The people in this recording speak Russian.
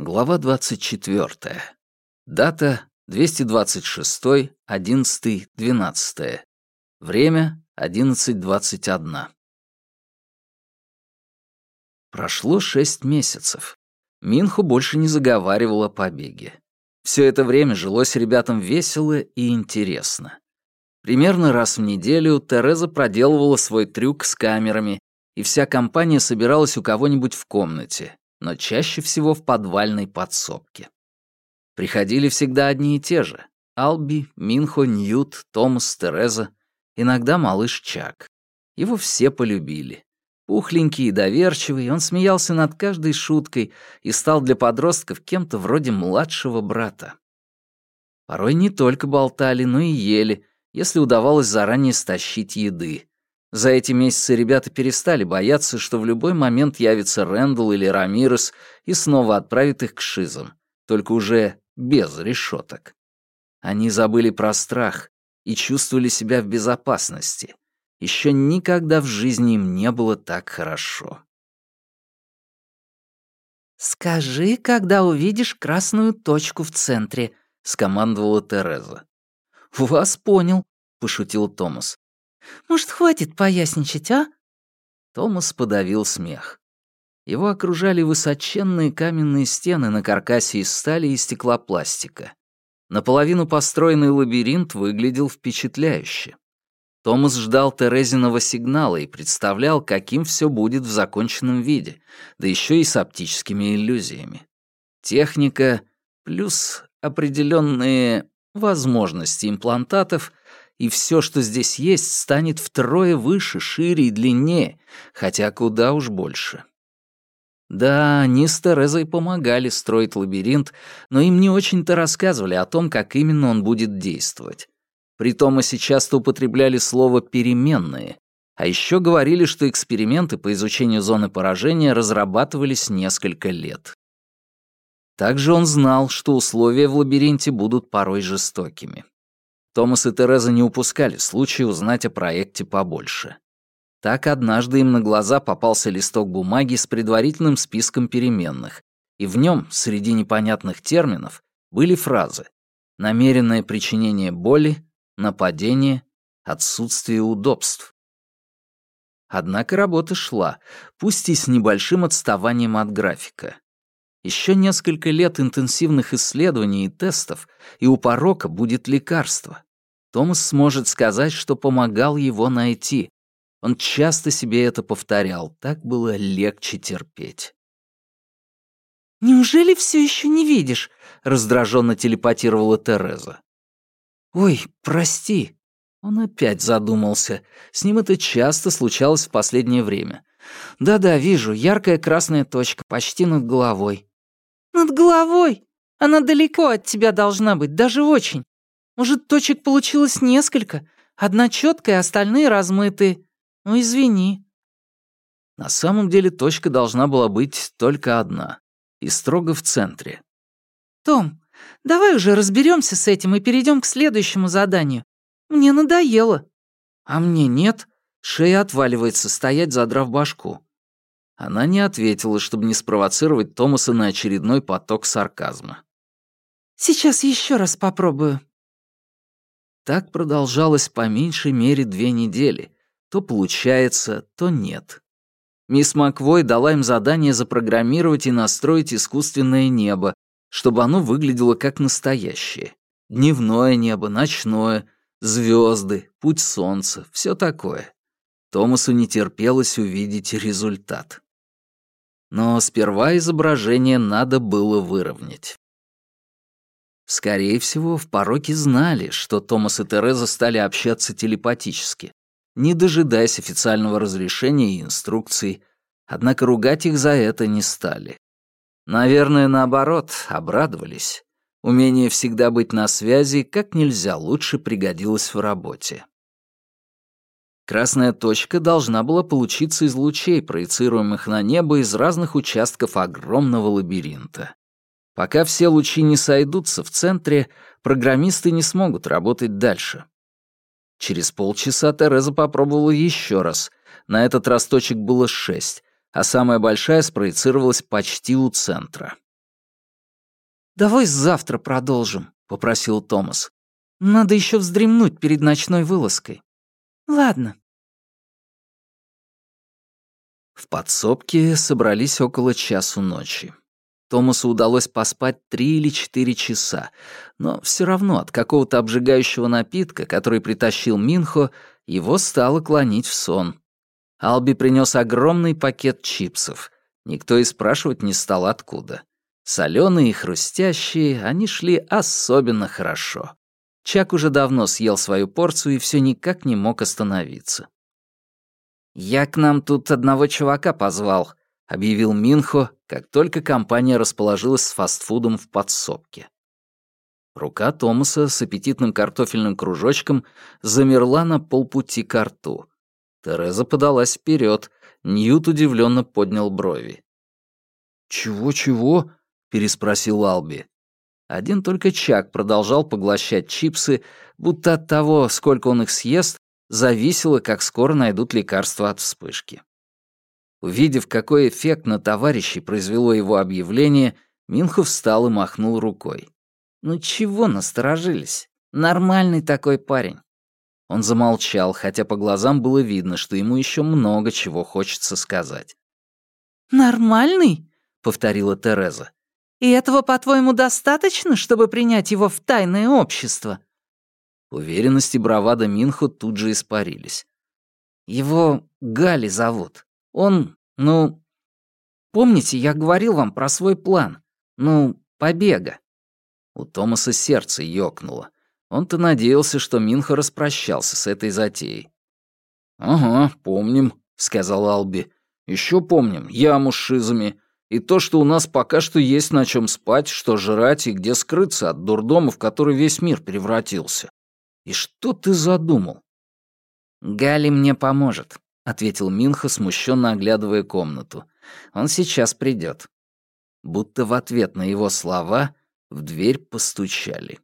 Глава 24. Дата 226, 11, 12. Время 11.21. Прошло шесть месяцев. Минху больше не заговаривал о побеге. Все это время жилось ребятам весело и интересно. Примерно раз в неделю Тереза проделывала свой трюк с камерами, и вся компания собиралась у кого-нибудь в комнате, но чаще всего в подвальной подсобке. Приходили всегда одни и те же — Алби, Минхо, Ньют, Томас, Тереза, иногда малыш Чак. Его все полюбили. Пухленький и доверчивый, он смеялся над каждой шуткой и стал для подростков кем-то вроде младшего брата. Порой не только болтали, но и ели, если удавалось заранее стащить еды. За эти месяцы ребята перестали бояться, что в любой момент явится Рэндалл или Рамирес и снова отправит их к шизам, только уже без решеток. Они забыли про страх и чувствовали себя в безопасности. Еще никогда в жизни им не было так хорошо. «Скажи, когда увидишь красную точку в центре», — скомандовала Тереза. «Вас понял», — пошутил Томас. Может, хватит поясничать, а?» Томас подавил смех. Его окружали высоченные каменные стены на каркасе из стали и стеклопластика. Наполовину построенный лабиринт выглядел впечатляюще. Томас ждал Терезиного сигнала и представлял, каким все будет в законченном виде, да еще и с оптическими иллюзиями. Техника плюс определенные возможности имплантатов и все, что здесь есть, станет втрое выше, шире и длиннее, хотя куда уж больше. Да, они с Терезой помогали строить лабиринт, но им не очень-то рассказывали о том, как именно он будет действовать. При Томасе часто употребляли слово «переменные», а еще говорили, что эксперименты по изучению зоны поражения разрабатывались несколько лет. Также он знал, что условия в лабиринте будут порой жестокими. Томас и Тереза не упускали случая узнать о проекте побольше. Так однажды им на глаза попался листок бумаги с предварительным списком переменных, и в нем, среди непонятных терминов, были фразы «намеренное причинение боли», «нападение», «отсутствие удобств». Однако работа шла, пусть и с небольшим отставанием от графика. Еще несколько лет интенсивных исследований и тестов, и у порока будет лекарство. Томас сможет сказать, что помогал его найти. Он часто себе это повторял, так было легче терпеть. «Неужели все еще не видишь?» — раздраженно телепатировала Тереза. «Ой, прости». Он опять задумался. С ним это часто случалось в последнее время. «Да-да, вижу, яркая красная точка, почти над головой». «Над головой? Она далеко от тебя должна быть, даже очень. Может, точек получилось несколько? Одна четкая, остальные размытые. Ну, извини». На самом деле точка должна была быть только одна. И строго в центре. «Том, давай уже разберемся с этим и перейдем к следующему заданию. Мне надоело». «А мне нет. Шея отваливается, стоять, задрав башку». Она не ответила, чтобы не спровоцировать Томаса на очередной поток сарказма. «Сейчас еще раз попробую», так продолжалось по меньшей мере две недели. То получается, то нет. Мисс Маквой дала им задание запрограммировать и настроить искусственное небо, чтобы оно выглядело как настоящее. Дневное небо, ночное, звезды, путь солнца, все такое. Томасу не терпелось увидеть результат. Но сперва изображение надо было выровнять. Скорее всего, в пороке знали, что Томас и Тереза стали общаться телепатически, не дожидаясь официального разрешения и инструкций, однако ругать их за это не стали. Наверное, наоборот, обрадовались. Умение всегда быть на связи как нельзя лучше пригодилось в работе. Красная точка должна была получиться из лучей, проецируемых на небо из разных участков огромного лабиринта. Пока все лучи не сойдутся в центре, программисты не смогут работать дальше. Через полчаса Тереза попробовала еще раз. На этот раз точек было шесть, а самая большая спроецировалась почти у центра. «Давай завтра продолжим», — попросил Томас. «Надо еще вздремнуть перед ночной вылазкой». «Ладно». В подсобке собрались около часу ночи. Томасу удалось поспать три или четыре часа, но все равно от какого-то обжигающего напитка, который притащил Минхо, его стало клонить в сон. Алби принес огромный пакет чипсов. Никто и спрашивать не стал, откуда. Соленые и хрустящие, они шли особенно хорошо. Чак уже давно съел свою порцию и все никак не мог остановиться. «Я к нам тут одного чувака позвал», — объявил Минхо, как только компания расположилась с фастфудом в подсобке. Рука Томаса с аппетитным картофельным кружочком замерла на полпути к рту. Тереза подалась вперед. Ньют удивленно поднял брови. «Чего-чего?» — переспросил Алби. Один только Чак продолжал поглощать чипсы, будто от того, сколько он их съест, зависело, как скоро найдут лекарства от вспышки. Увидев, какой эффект на товарищей произвело его объявление, Минхов встал и махнул рукой. «Ну чего насторожились? Нормальный такой парень». Он замолчал, хотя по глазам было видно, что ему еще много чего хочется сказать. «Нормальный?» — повторила Тереза. «И этого, по-твоему, достаточно, чтобы принять его в тайное общество?» Уверенность и бравада Минхо тут же испарились. «Его Гали зовут. Он, ну... Помните, я говорил вам про свой план? Ну, побега?» У Томаса сердце ёкнуло. Он-то надеялся, что Минха распрощался с этой затеей. «Ага, помним», — сказал Алби. Еще помним яму с шизами и то, что у нас пока что есть на чем спать, что жрать и где скрыться от дурдома, в который весь мир превратился. И что ты задумал?» «Гали мне поможет», ответил Минха, смущенно оглядывая комнату. «Он сейчас придет». Будто в ответ на его слова в дверь постучали.